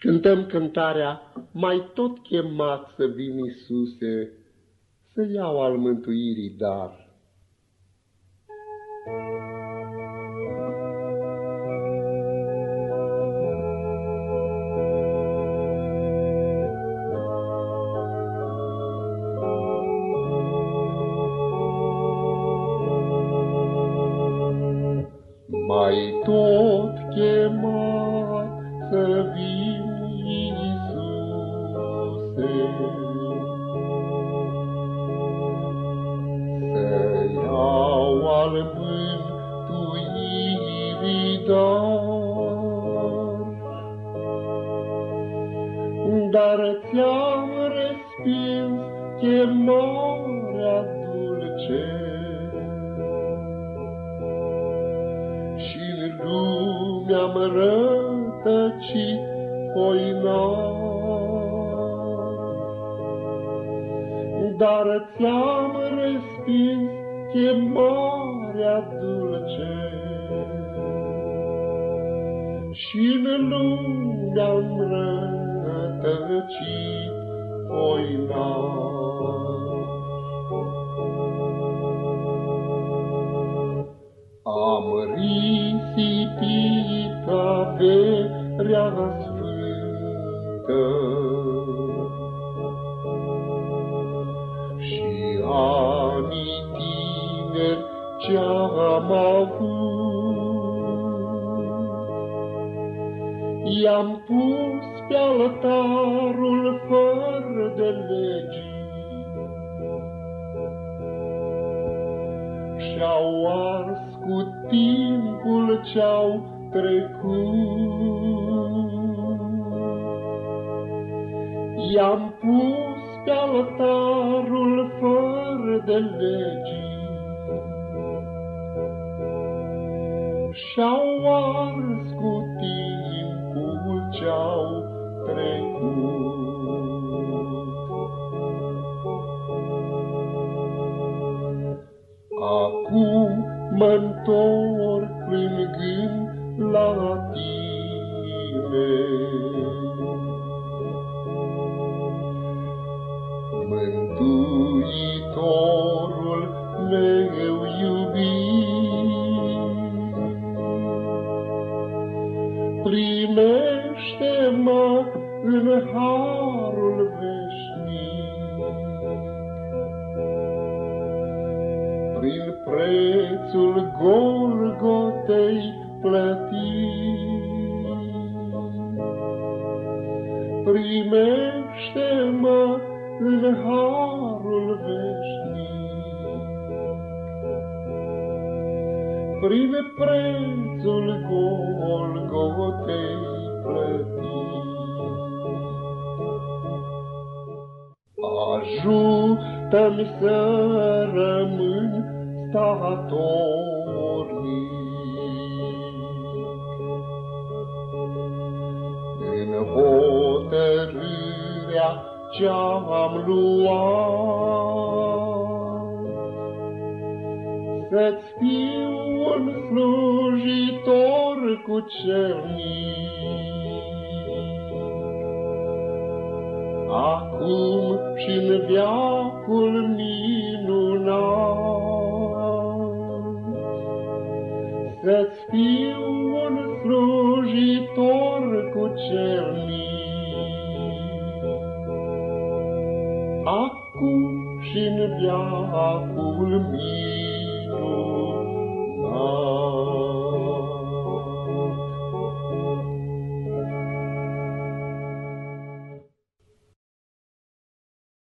Cântăm cântarea, mai tot chemat să vin Iisuse, să iau al mântuirii dar. Mai tot chemat să vin să iau al mântuirii dar. Dar ți-am respins chemarea dulce și-n lumea-am rătăcit poinar. Dar ți-am respins chemarea dulce. Și în lumea-am rătăcit oinar. Am risipit averea sfântă, ce-am avut. I-am pus pe altarul fără de legi și-au ars cu timpul ce-au trecut. I-am pus pe altarul fără de legi. Și-au ars cu timpul ce-au trecut. Acum mă-ntorc plângând la tine. Mântuitorul meu Primește-mă în harul veșnic, Prin prețul Golgotei plătit. Primește-mă în harul veșnic. Prin prețul Golgotei plătit. Ajută-mi să rămân statornic în hotărârea ce-am luat. Să-ți fiu un slujitor cu cernic, Acum și în viacul minunat. Să-ți fiu un slujitor cu cernic, acum și în viacul minunat. Domnul.